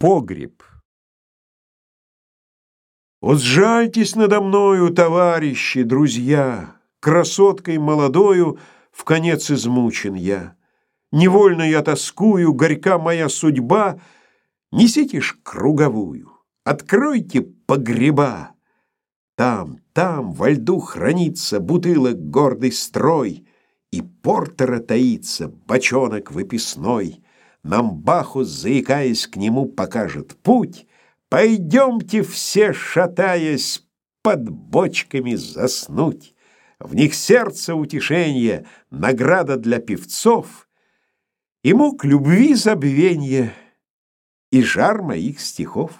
Погреб. Вот сжальтесь надо мною, товарищи, друзья, Красоткой молодою в конец измучен я. Невольно я тоскую, горька моя судьба. Несите ж круговую, откройте погреба. Там, там во льду хранится бутылок гордый строй, И портера таится бочонок выписной. Нам Бахус, заикаясь к нему, покажет путь. Пойдемте все, шатаясь, под бочками заснуть. В них сердце утешение, награда для певцов, И мук любви забвенье, и жар моих стихов.